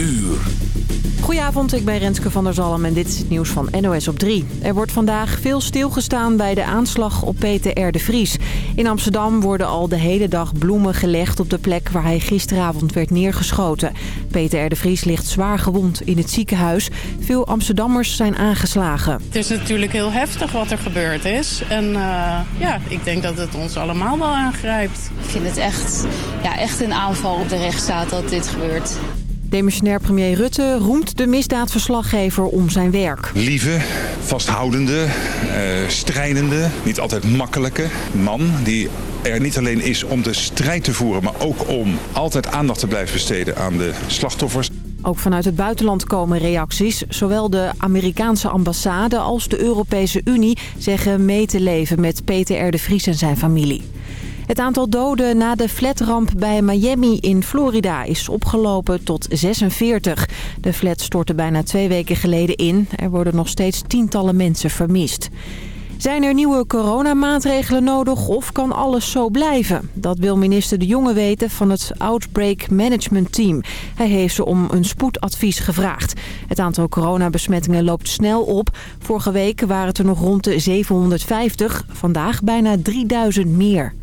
uur. Goedenavond, ik ben Renske van der Zalm en dit is het nieuws van NOS op 3. Er wordt vandaag veel stilgestaan bij de aanslag op Peter R. de Vries. In Amsterdam worden al de hele dag bloemen gelegd op de plek waar hij gisteravond werd neergeschoten. Peter R. de Vries ligt zwaar gewond in het ziekenhuis. Veel Amsterdammers zijn aangeslagen. Het is natuurlijk heel heftig wat er gebeurd is. En uh, ja, ik denk dat het ons allemaal wel aangrijpt. Ik vind het echt, ja, echt een aanval op de rechtsstaat dat dit gebeurt. Demissionair premier Rutte roemt de misdaadverslaggever om zijn werk. Lieve, vasthoudende, uh, strijdende, niet altijd makkelijke man... die er niet alleen is om de strijd te voeren... maar ook om altijd aandacht te blijven besteden aan de slachtoffers. Ook vanuit het buitenland komen reacties. Zowel de Amerikaanse ambassade als de Europese Unie zeggen mee te leven met Peter R. de Vries en zijn familie. Het aantal doden na de flatramp bij Miami in Florida is opgelopen tot 46. De flat stortte bijna twee weken geleden in. Er worden nog steeds tientallen mensen vermist. Zijn er nieuwe coronamaatregelen nodig of kan alles zo blijven? Dat wil minister De Jonge weten van het Outbreak Management Team. Hij heeft ze om een spoedadvies gevraagd. Het aantal coronabesmettingen loopt snel op. Vorige week waren het er nog rond de 750. Vandaag bijna 3000 meer.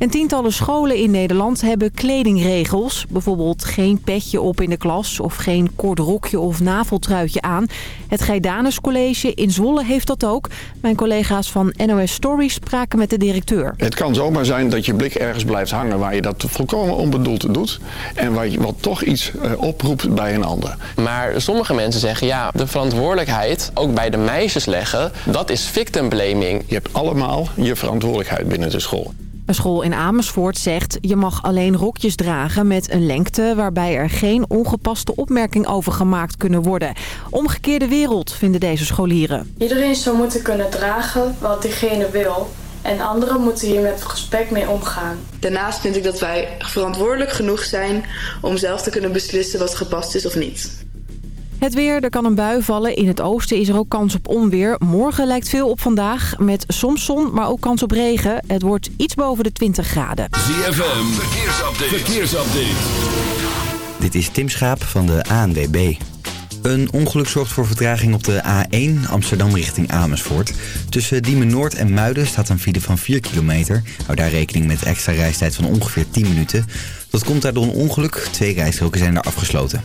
En tientallen scholen in Nederland hebben kledingregels. Bijvoorbeeld geen petje op in de klas of geen kort rokje of naveltruitje aan. Het Geidanus College in Zwolle heeft dat ook. Mijn collega's van NOS Stories spraken met de directeur. Het kan zomaar zijn dat je blik ergens blijft hangen waar je dat volkomen onbedoeld doet. En waar je, wat toch iets oproept bij een ander. Maar sommige mensen zeggen ja, de verantwoordelijkheid ook bij de meisjes leggen, dat is victim blaming. Je hebt allemaal je verantwoordelijkheid binnen de school. Een school in Amersfoort zegt je mag alleen rokjes dragen met een lengte waarbij er geen ongepaste opmerking over gemaakt kunnen worden. Omgekeerde wereld vinden deze scholieren. Iedereen zou moeten kunnen dragen wat diegene wil. En anderen moeten hier met respect mee omgaan. Daarnaast vind ik dat wij verantwoordelijk genoeg zijn om zelf te kunnen beslissen wat gepast is of niet. Het weer, er kan een bui vallen. In het oosten is er ook kans op onweer. Morgen lijkt veel op vandaag, met soms zon, maar ook kans op regen. Het wordt iets boven de 20 graden. ZFM, verkeersupdate. verkeersupdate. Dit is Tim Schaap van de ANWB. Een ongeluk zorgt voor vertraging op de A1 Amsterdam richting Amersfoort. Tussen Diemen Noord en Muiden staat een file van 4 kilometer. Hou daar rekening met extra reistijd van ongeveer 10 minuten. Dat komt daardoor een ongeluk. Twee rijstroken zijn daar afgesloten.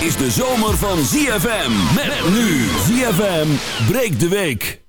Is de zomer van ZFM. Met nu ZFM breekt de week.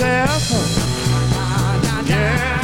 myself. Yeah.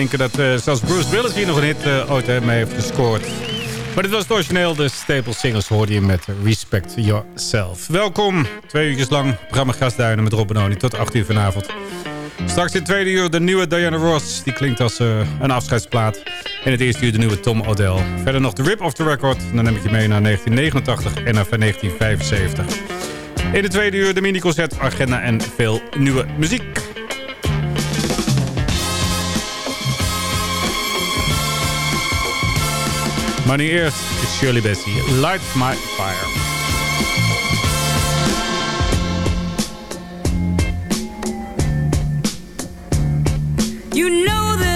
denken dat uh, zelfs Bruce Willis hier nog een hit uh, ooit mee heeft gescoord. Maar dit was het origineel, de Staple Singles hoorde je met Respect Yourself. Welkom, twee uurtjes lang, programma Gastduinen met Rob Benoni tot 8 uur vanavond. Straks in tweede uur de nieuwe Diana Ross, die klinkt als eh, een afscheidsplaat. In het eerste uur de nieuwe Tom Odell. Verder nog de Rip of the Record, dan neem ik je mee naar 1989 en naar 1975. In de tweede uur de mini concert agenda en veel nieuwe muziek. Maar nu eerst is Shirley Bessie. Light my fire. You know that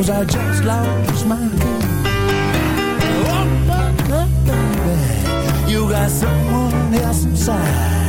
'Cause I just lost my head. Oh, baby, you got someone else inside.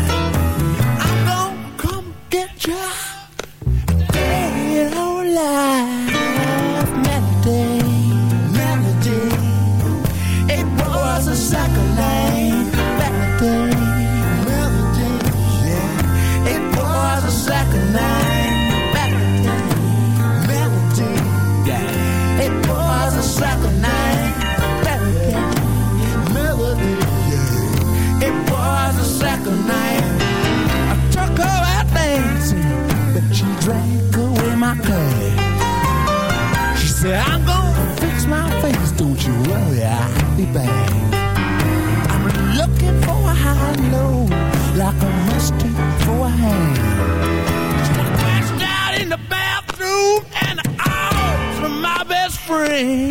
me.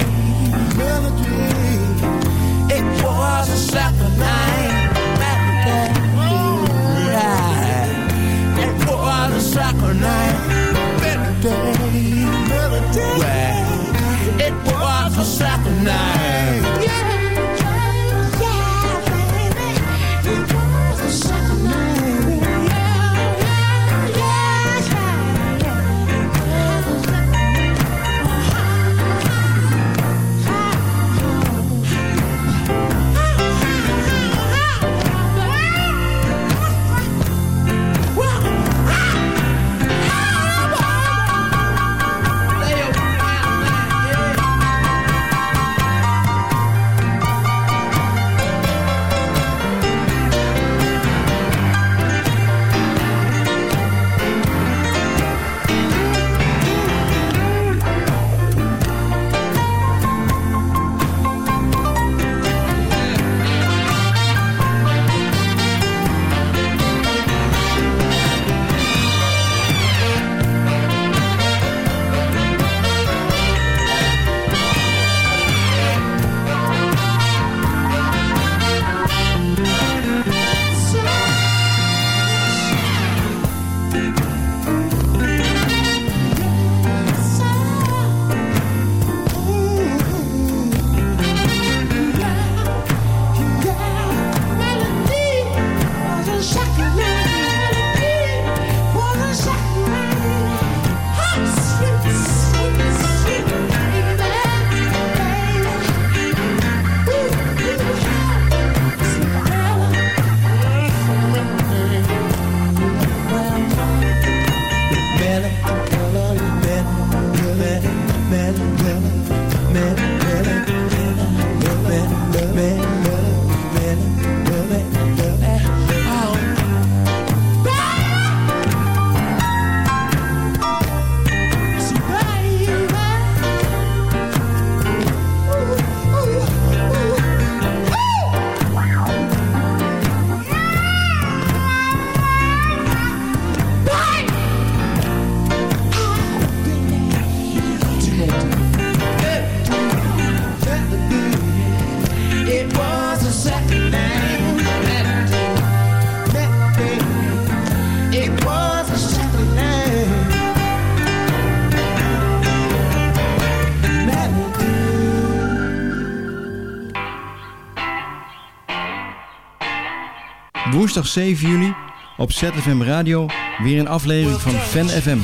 woensdag 7 juli op ZFM Radio weer een aflevering van Fan FM.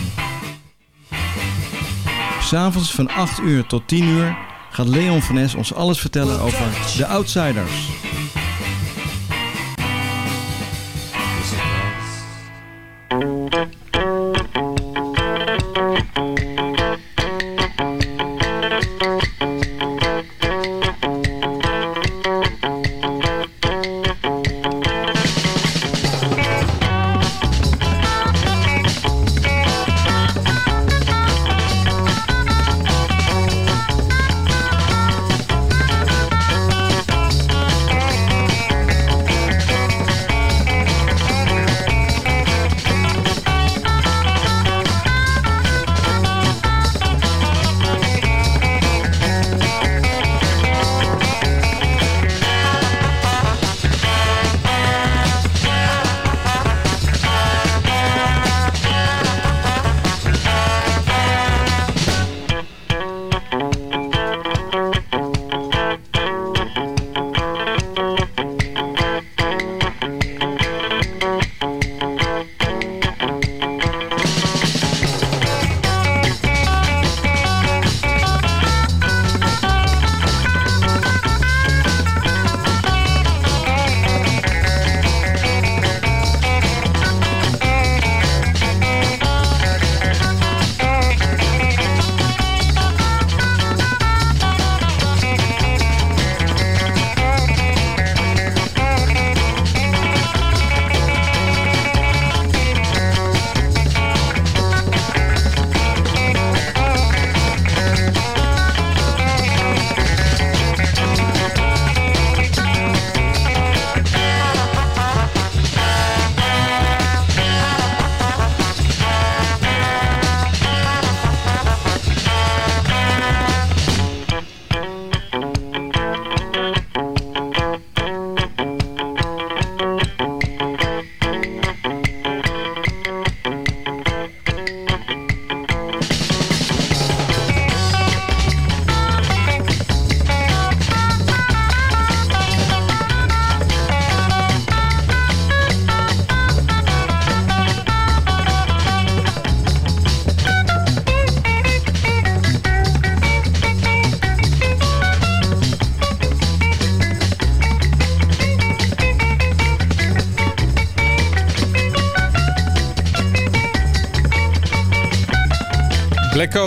S'avonds van 8 uur tot 10 uur gaat Leon van Es ons alles vertellen over The Outsiders.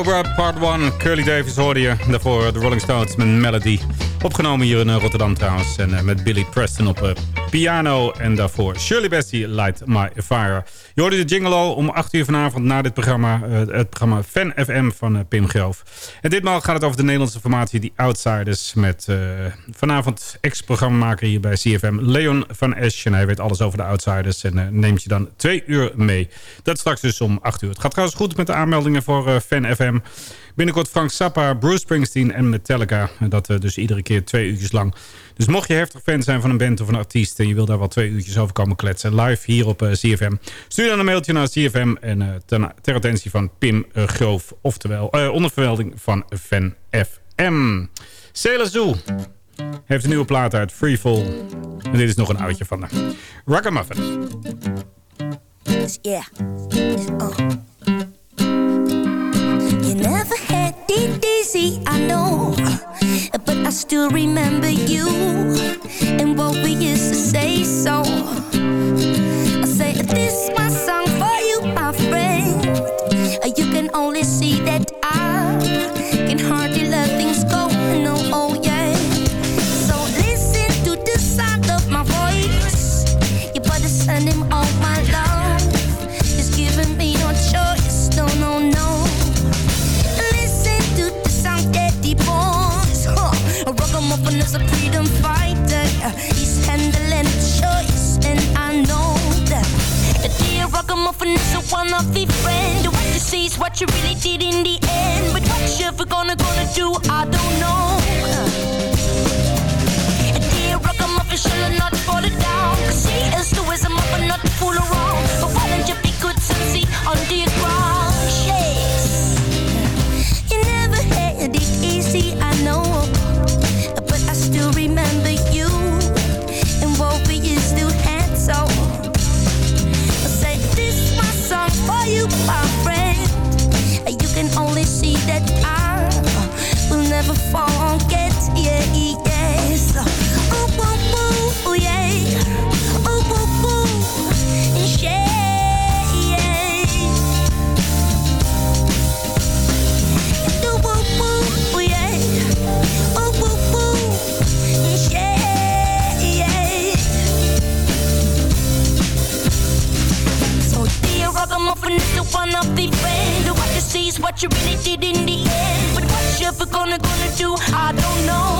Cobra Part 1, Curly Davis hoorde je. Daarvoor de Rolling Stones met Melody. Opgenomen hier in eh, Rotterdam trouwens. En eh, met Billy Preston op uh, piano. En daarvoor Shirley Bassey, Light My Fire. Je hoorde de jingle al om 8 uur vanavond na dit programma. het programma Fan FM van Pim Groof. En ditmaal gaat het over de Nederlandse formatie The Outsiders. Met vanavond ex-programmamaker hier bij CFM Leon van Esch. En hij weet alles over de Outsiders. En neemt je dan twee uur mee. Dat straks dus om 8 uur. Het gaat trouwens goed met de aanmeldingen voor Fan FM. Binnenkort Frank Zappa, Bruce Springsteen en Metallica. Dat dus iedere keer twee uurtjes lang. Dus mocht je heftig fan zijn van een band of een artiest... en je wil daar wel twee uurtjes over komen kletsen... live hier op uh, CFM. Stuur dan een mailtje naar CFM... en uh, ter, attentie van Pim Groof. Oftewel, vermelding van Fan FM. Sailor Zoo heeft een nieuwe plaat uit, Freefall. En dit is nog een oudje van de Ragamuffin. Yeah. Oh. Easy, I know. But I still remember you and what we used to say so. I say, This is my song for you, my friend. You can only see that what you really did in the end. But what you ever gonna gonna do, I don't know. A dear ragamuffin shall not fall down. gonna, gonna do, I don't know.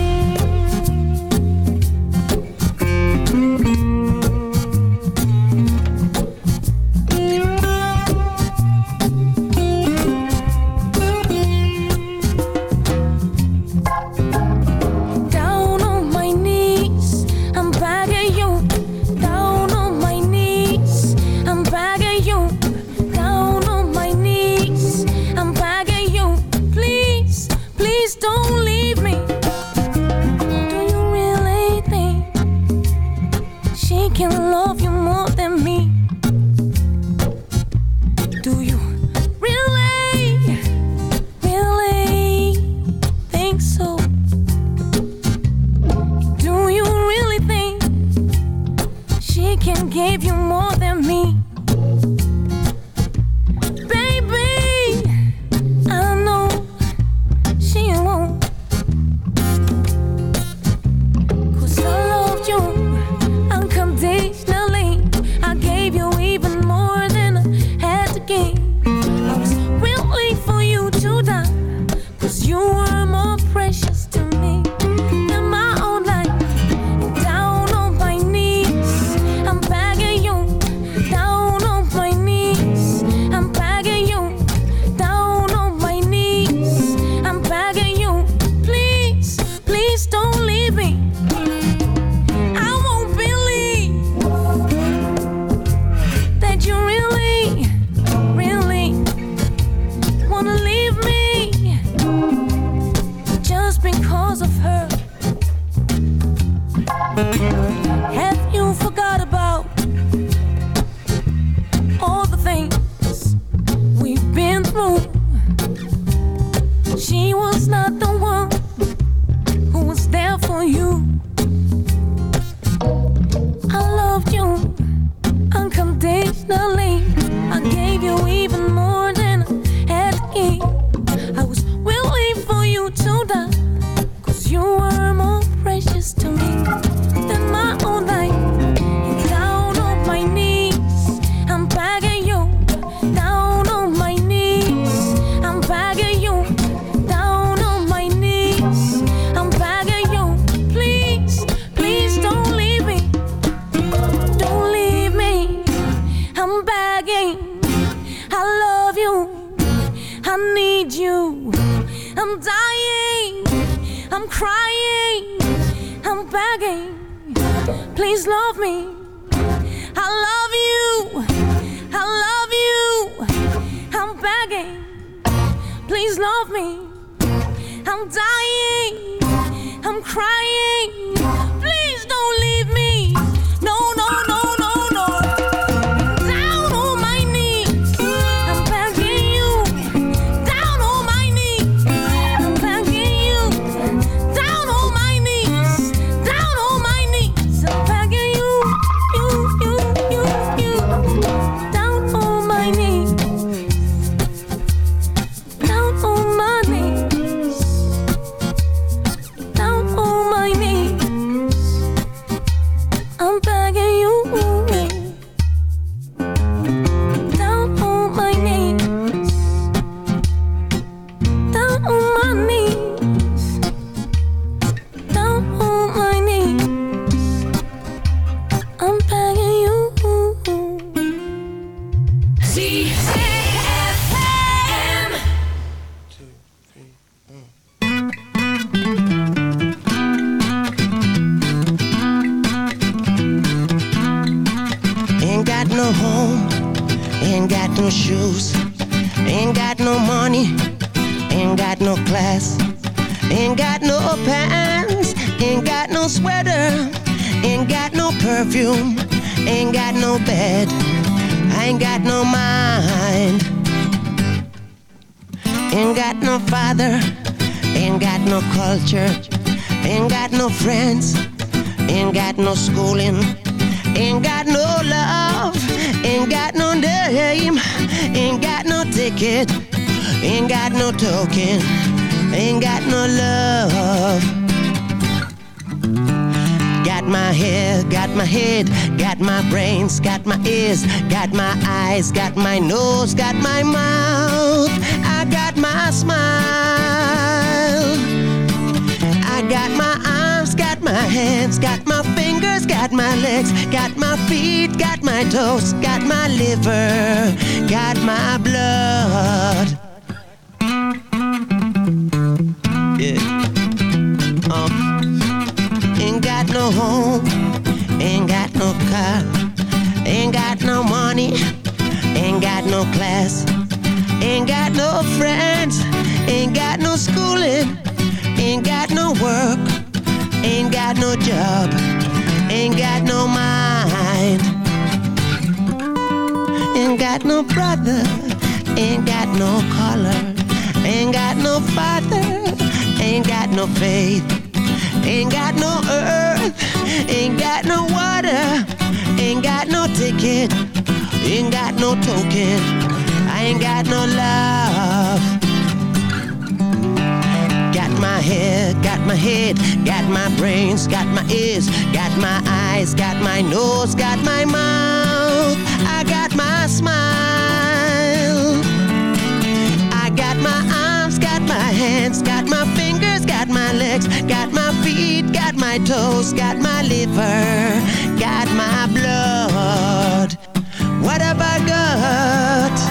of her. My got my liver, got my blood. Yeah. Uh. Ain't got no home, ain't got no car, ain't got no money, ain't got no class, ain't got no friends, ain't got no schooling. Ain't got no work, ain't got no job, ain't got no mind. Ain't got no brother, ain't got no color, ain't got no father, ain't got no faith. Ain't got no earth, ain't got no water, ain't got no ticket, ain't got no token, I ain't got no love Got my head, got my head, got my brains, got my ears, got my eyes, got my nose, got my my smile. I got my arms, got my hands, got my fingers, got my legs, got my feet, got my toes, got my liver, got my blood. What have I got?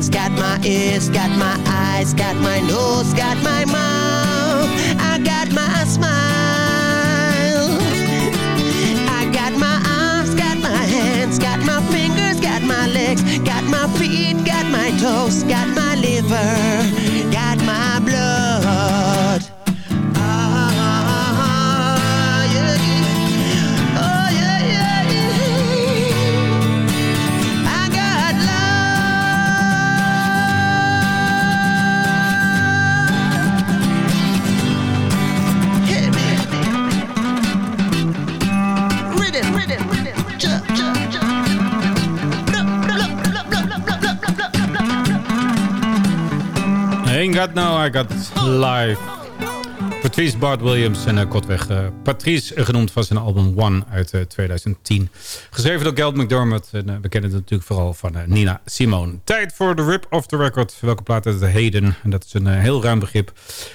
Brains, got my ears, got my eyes, got my nose, got my mouth, I got my smile. I got my arms, got my hands, got my fingers, got my legs, got my feet, got my toes, got my liver, Ain't Got No, I Got Live. Patrice Bart Williams en uh, kortweg uh, Patrice, uh, genoemd van zijn album One uit 2010. Geschreven door Geld McDermott. En, we kennen het natuurlijk vooral van Nina Simone. Tijd voor de Rip of the Record. Welke plaat uit de Heden, en dat is een heel ruim begrip,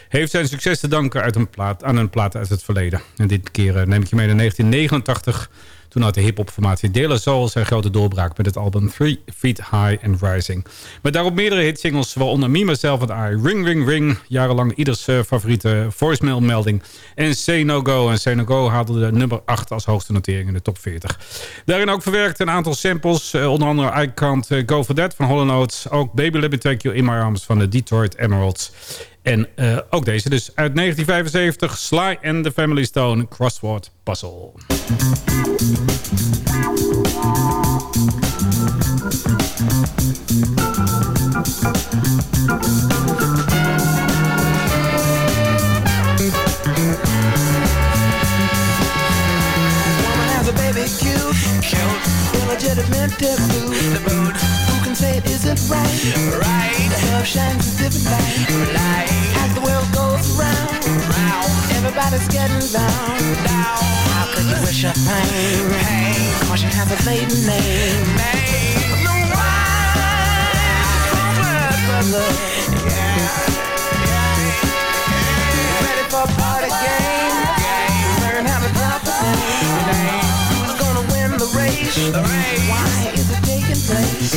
heeft zijn succes te danken uit een plaat, aan een plaat uit het verleden. En dit keer neem ik je mee naar 1989... Toen had de hip-hop-formatie De La Soul zijn grote doorbraak met het album Three Feet High and Rising. Met daarop meerdere hitsingles, waaronder Me, Myself and I, Ring Ring Ring, jarenlang ieders uh, favoriete voicemail-melding. En Say No Go. En Say No Go haalde de nummer 8 als hoogste notering in de top 40. Daarin ook verwerkt een aantal samples, uh, onder andere I Can't Go For That van Holland Notes. Ook Baby Let Me Take You In My Arms van de Detroit Emeralds. En uh, ook deze dus uit 1975. Sly and the Family Stone Crossword Puzzle. Cute, cute, illegitimate taboo. The mood. Who can say it isn't right? Right. Love shines a different light. Light. As the world goes round, round. Everybody's getting down, down. How could you wish her pain? Pain. Cause she has a maiden name. Name. No brother. Yeah. Yeah. Ready for a party game? Learn how to drop the name. Who's gonna win? The race. Why is it taking place?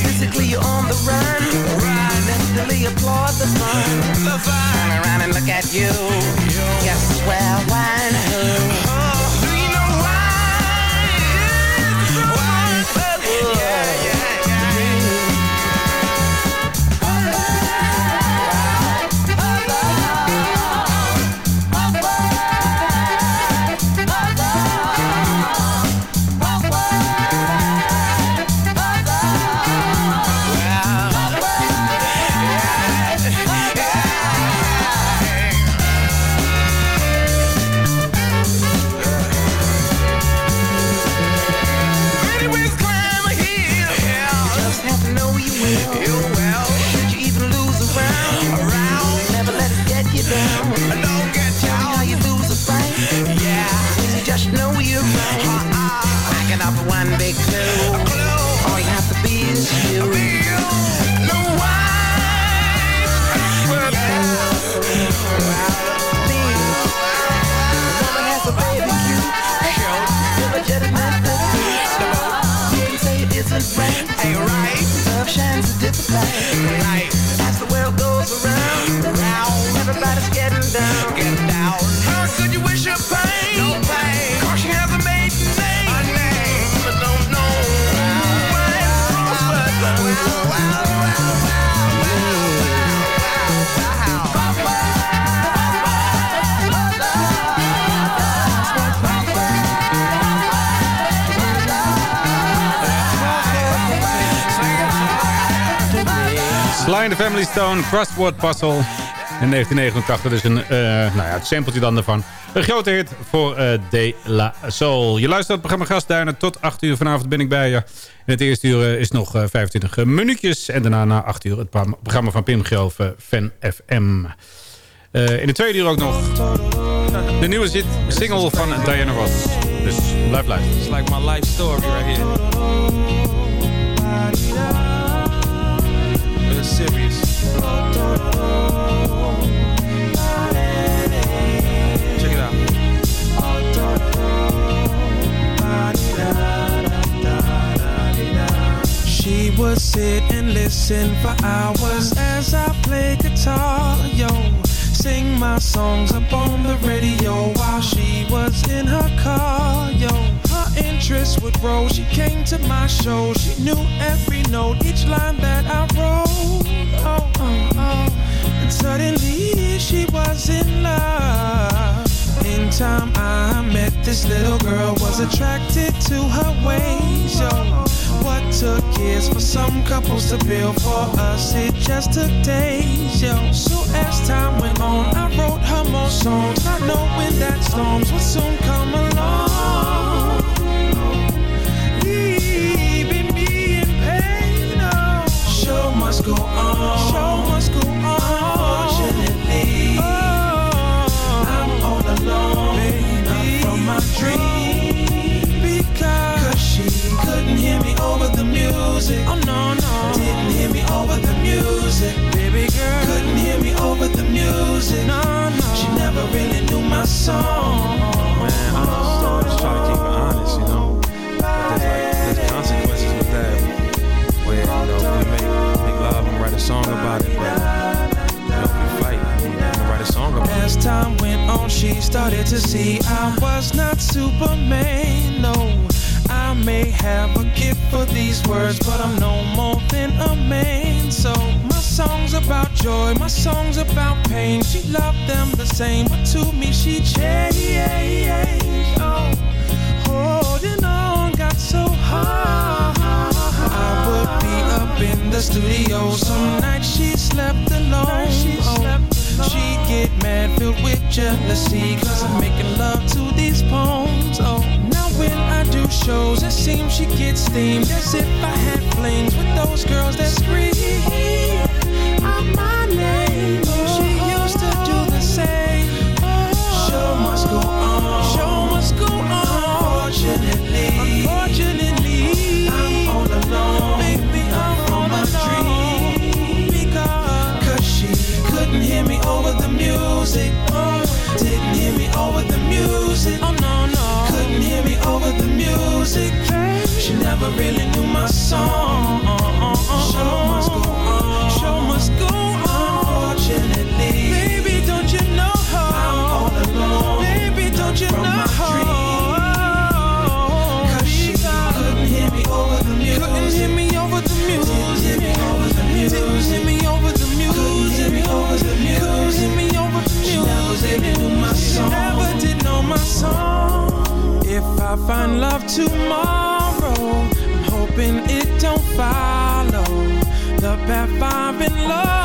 Physically you're on the run. Mentally applaud the fun. The fun. Turn around and look at you. Shines The Family Stone, Crossword Puzzle. In 1989 dus een, uh, nou ja, het sampletje dan ervan. Een grote hit voor uh, De La Soul. Je luistert het programma Gastduinen. Tot 8 uur vanavond ben ik bij je. In het eerste uur is nog uh, 25 minuutjes. En daarna na 8 uur het programma van Pim Gelven, Fan FM. in de tweede uur ook nog de nieuwe zit, single van Diana Ross. Dus blijf luisteren. It's like my life story right here. It's serious. Check it out. She would sit and listen for hours as I play guitar, yo. Sing my songs up on the radio while she was in her car, yo. Interest would grow. She came to my show. She knew every note, each line that I wrote. Oh, oh, oh. And suddenly she was in love. In time I met this little girl, was attracted to her ways, yo. What took years for some couples to build for us, it just took days, yo. So as time went on, I wrote her more songs, not knowing that storms would soon come along. Go on. Show must go on. Unfortunately, I'm all alone, baby, from my dream. Because she couldn't hear me over the music. Oh no no, didn't hear me over the music, baby girl. Couldn't hear me over the music. No no, she never really knew my song. Song about it, but you know we fight, write a song about it. As time went on, she started to see I was not Superman. No, I may have a gift for these words, but I'm no more than a man. So my songs about joy, my songs about pain. She loved them the same, but to me she changed. Up in the studio some nights she slept alone. Oh, she'd get mad, filled with jealousy, cause I'm making love to these poems. Oh, now when I do shows, it seems she gets steamed as if I had flings with those girls that scream out my really knew my song. Show must go on. Show must go on. Unfortunately, baby, don't you know? I'm all alone. Baby, don't you from know? My dreams, Cause she couldn't hear me over the music. Couldn't hear me over the music. Didn't hear me over the music. Didn't hear me over the music. Couldn't hear me over the music. Couldn't hear me over the music. She never did know my song. She never did know my song. If I find love tomorrow don't follow the path I've been loved.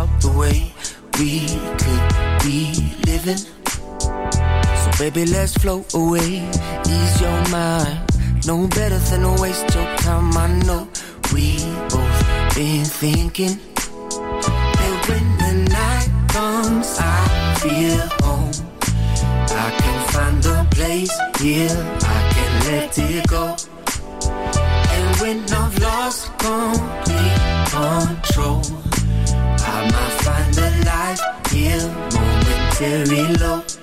about the way we could be living. So baby, let's float away, ease your mind. No better than to waste your time. I know we both been thinking And when the night comes, I feel home. I can find a place here, I can let it go. And when I've lost complete control I find the life here, momentary low.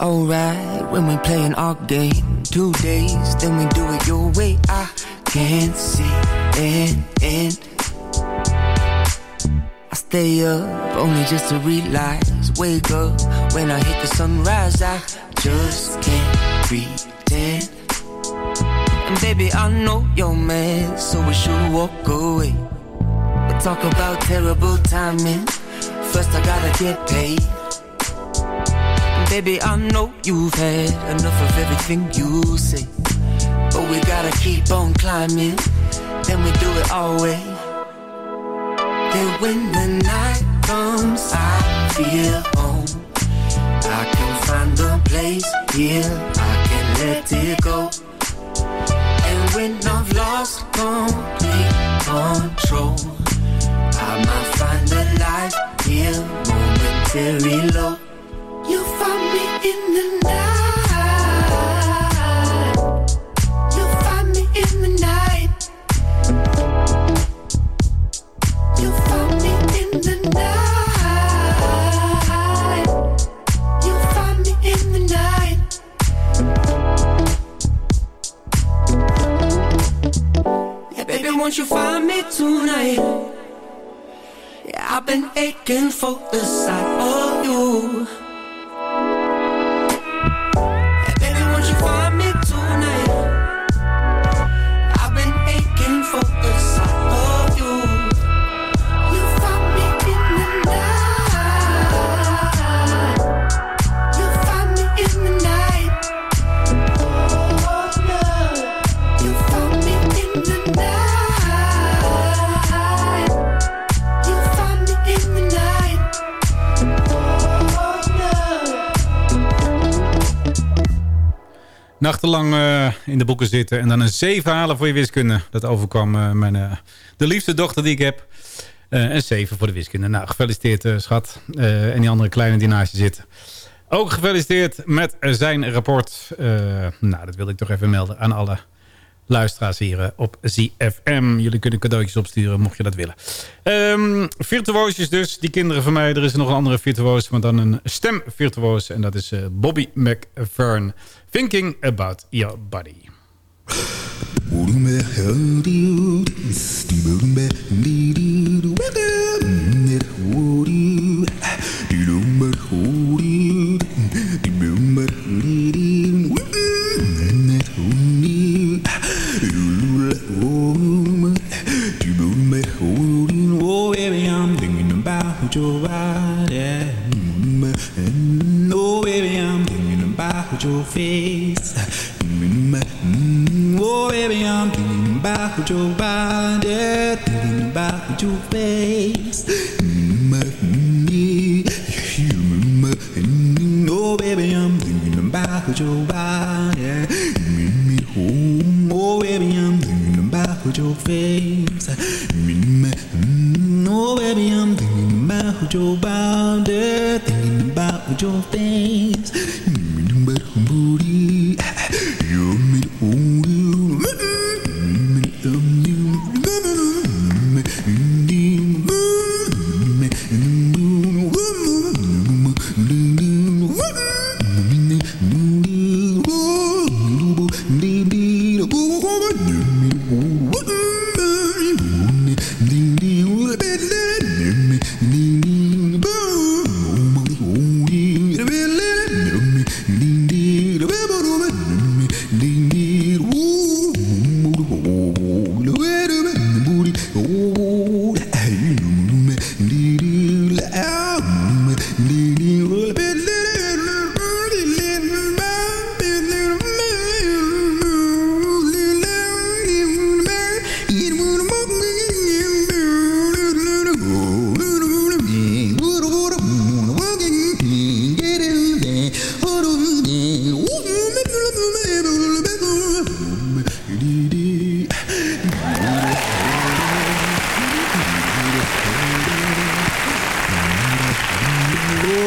Alright when we play playing our game. Two days, then we do it your way. I can't see an end. I stay up only just to realize. Wake up when I hit the sunrise. I just can't pretend. And baby, I know you're mad, so we should walk away. But talk about terrible timing. First, I gotta get paid. Baby, I know you've had enough of everything you say. But we gotta keep on climbing. Then we do it our way. Then when the night comes, I feel home. I can find a place here. I can let it go. And when I've lost complete control, I might find a life here, momentary low. Aching for the sight of you. In de boeken zitten en dan een 7 halen voor je wiskunde. Dat overkwam eh, mijn, eh, de liefste dochter die ik heb. Eh, een 7 voor de wiskunde. Nou, gefeliciteerd schat. En die andere kleine die naast je zitten. Ook gefeliciteerd met zijn rapport. Nou, dat wilde ik toch even melden aan alle luisteraars hier op ZFM. Jullie kunnen cadeautjes opsturen, mocht je dat willen. Ehm virtuoosjes dus, die kinderen van mij. Er is nog een andere virtuoos, maar dan een stemvirtuoos. En dat is Bobby McFerrin. Thinking About Your Body.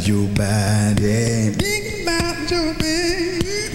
about your body. Thinking about your face.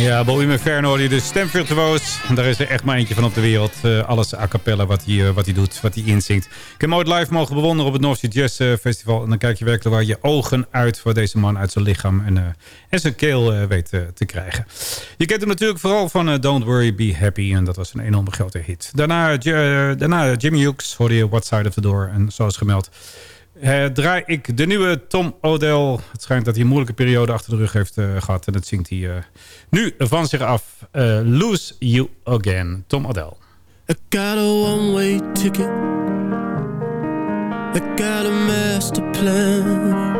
Ja, Bobby McFerrin hoorde je dus stemvirtuoos. Daar is er echt maar eentje van op de wereld. Eh, alles a cappella wat hij, eh, wat hij doet, wat hij inzingt. Ik heb hem ooit live mogen bewonderen op het North Sea Jazz eh, Festival. En dan kijk je werkelijk waar je ogen uit voor deze man uit zijn lichaam en, en zijn keel weet te krijgen. Je kent hem natuurlijk vooral van Don't Worry, Be Happy. En dat was een enorme grote hit. Daarna, daarna Jimmy Hughes hoorde je What Side of the Door. En zoals gemeld eh, draai ik de nieuwe Tom Odell. Het schijnt dat hij een moeilijke periode achter de rug heeft eh, gehad. En dat zingt hij eh, nu van zich af. Lose You Again. Tom Odell. I got a one-way ticket. I got a master plan.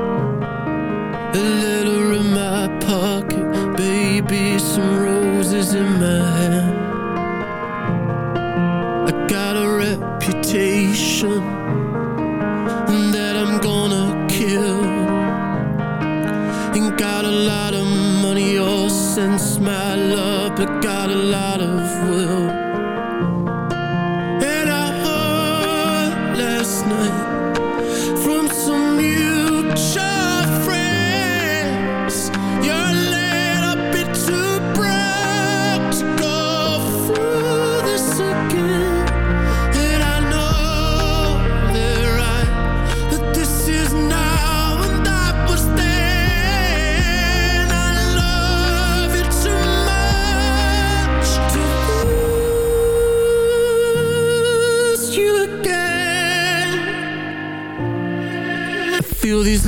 A letter in my pocket, baby, some roses in my hand. I got a reputation And. these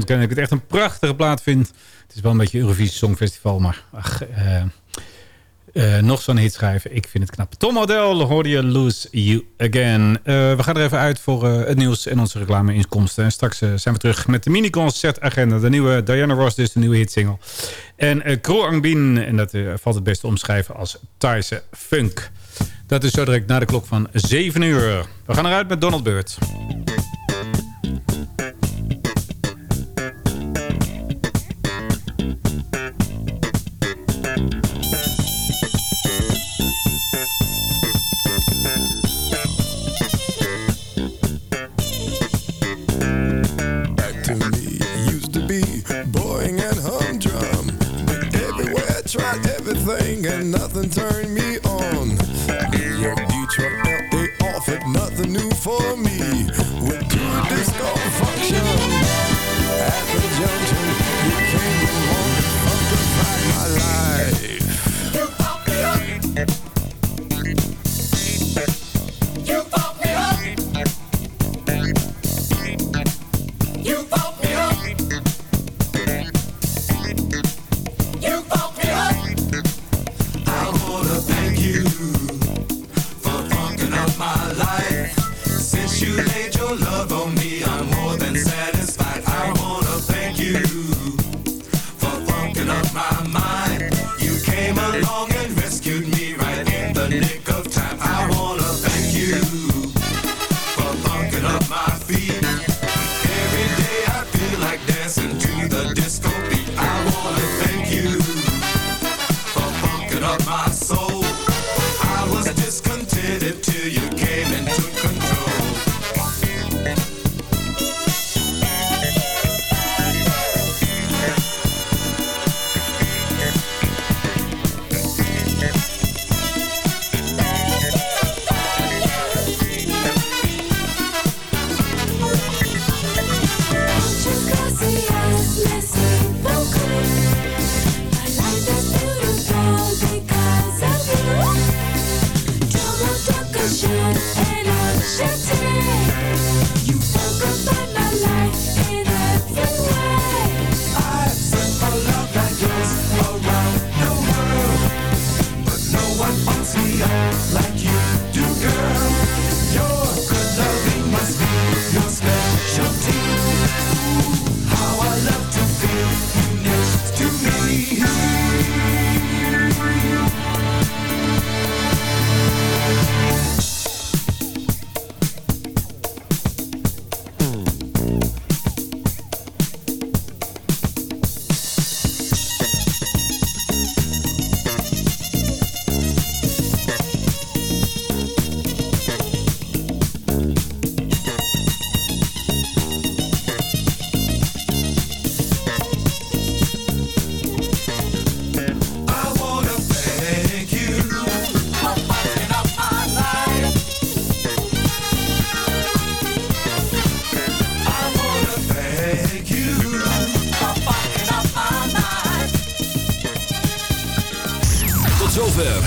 veel dat Ik het echt een prachtige plaat vind. Het is wel een beetje Eurovisie Songfestival, maar ach, eh, eh, nog zo'n hit schrijven. Ik vind het knap. Tom Odell, hoorde je Lose You Again. Eh, we gaan er even uit voor het nieuws en onze reclameinkomsten. En straks zijn we terug met de mini-concertagenda. De nieuwe Diana Ross, dus de nieuwe hitsingle. En uh, en dat valt het beste omschrijven als Thaise Funk. Dat is zo direct na de klok van 7 uur. We gaan eruit met Donald Beurt. and nothing turned me on. Your future they offered nothing new for me.